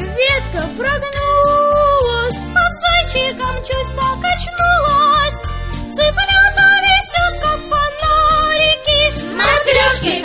ветка прогнулась Под зайчиком чуть покачнулась. Цыплята висят, как фонарики. Матрешки,